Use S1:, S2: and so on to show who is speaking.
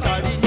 S1: Catarina.